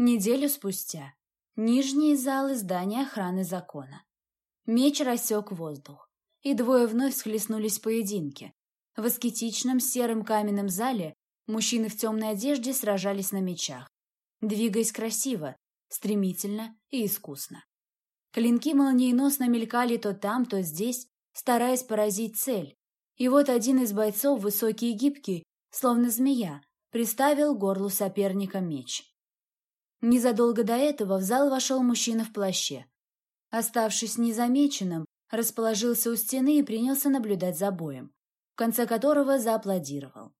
Неделю спустя. Нижние залы здания охраны закона. Меч рассек воздух, и двое вновь схлестнулись в поединке. В аскетичном сером каменном зале мужчины в темной одежде сражались на мечах, двигаясь красиво, стремительно и искусно. Клинки молниеносно мелькали то там, то здесь, стараясь поразить цель. И вот один из бойцов, высокий и гибкий, словно змея, приставил горлу соперника меч. Незадолго до этого в зал вошел мужчина в плаще. Оставшись незамеченным, расположился у стены и принялся наблюдать за боем, в конце которого зааплодировал.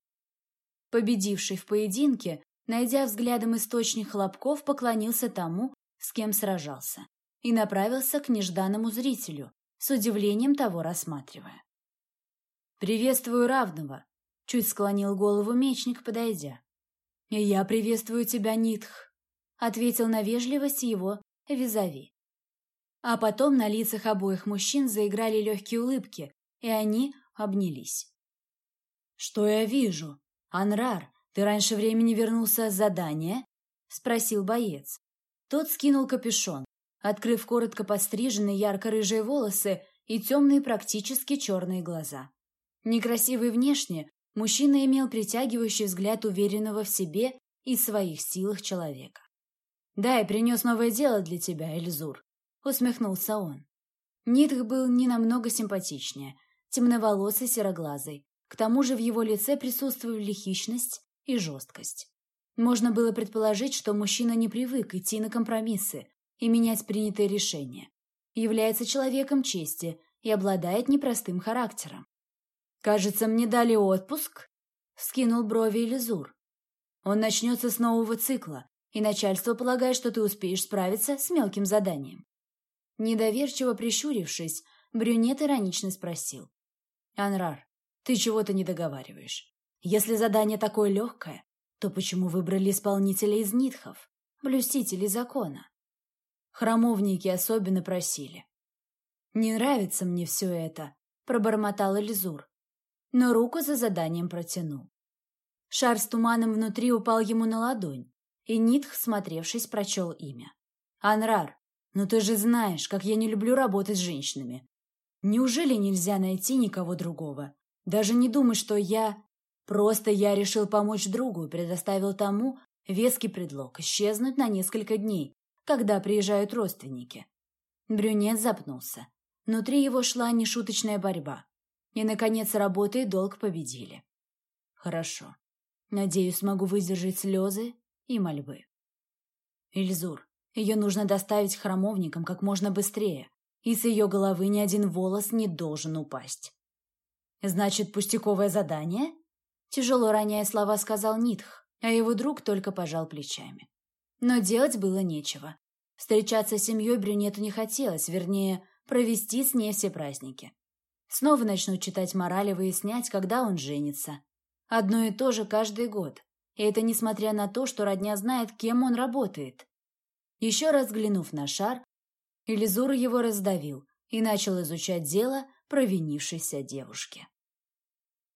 Победивший в поединке, найдя взглядом источник хлопков, поклонился тому, с кем сражался, и направился к нежданному зрителю, с удивлением того рассматривая. «Приветствую равного!» — чуть склонил голову мечник, подойдя. «Я приветствую тебя, Нитх!» Ответил на вежливость его визави. А потом на лицах обоих мужчин заиграли легкие улыбки, и они обнялись. «Что я вижу? Анрар, ты раньше времени вернулся с задания?» — спросил боец. Тот скинул капюшон, открыв коротко подстриженные ярко-рыжие волосы и темные практически черные глаза. Некрасивый внешне, мужчина имел притягивающий взгляд уверенного в себе и своих силах человека. «Да, я принес новое дело для тебя, Эльзур», — усмехнулся он. Нитх был не намного симпатичнее, темноволосый, сероглазый. К тому же в его лице присутствовали хищность и жесткость. Можно было предположить, что мужчина не привык идти на компромиссы и менять принятые решения. Является человеком чести и обладает непростым характером. «Кажется, мне дали отпуск?» — скинул брови Элизур. «Он начнется с нового цикла, и начальство полагает, что ты успеешь справиться с мелким заданием. Недоверчиво прищурившись, брюнет иронично спросил. «Анрар, ты чего-то не договариваешь. Если задание такое легкое, то почему выбрали исполнителя из нитхов, блюстителей закона? Храмовники особенно просили. «Не нравится мне все это», — пробормотал Элизур, но руку за заданием протянул. Шар с туманом внутри упал ему на ладонь, и Нитх, смотревшись, прочел имя. «Анрар, ну ты же знаешь, как я не люблю работать с женщинами. Неужели нельзя найти никого другого? Даже не думай, что я... Просто я решил помочь другу и предоставил тому веский предлог исчезнуть на несколько дней, когда приезжают родственники». Брюнет запнулся. Внутри его шла нешуточная борьба. И, наконец, работа и долг победили. «Хорошо. Надеюсь, смогу выдержать слезы и мольбы. Ильзур, ее нужно доставить храмовникам как можно быстрее, и с ее головы ни один волос не должен упасть. «Значит, пустяковое задание?» Тяжело роняя слова, сказал Нитх, а его друг только пожал плечами. Но делать было нечего. Встречаться с семьей брюнету не хотелось, вернее, провести с ней все праздники. Снова начнут читать морали, выяснять, когда он женится. Одно и то же каждый год. И это несмотря на то, что родня знает, кем он работает. Еще раз взглянув на шар, Элизур его раздавил и начал изучать дело провинившейся девушки.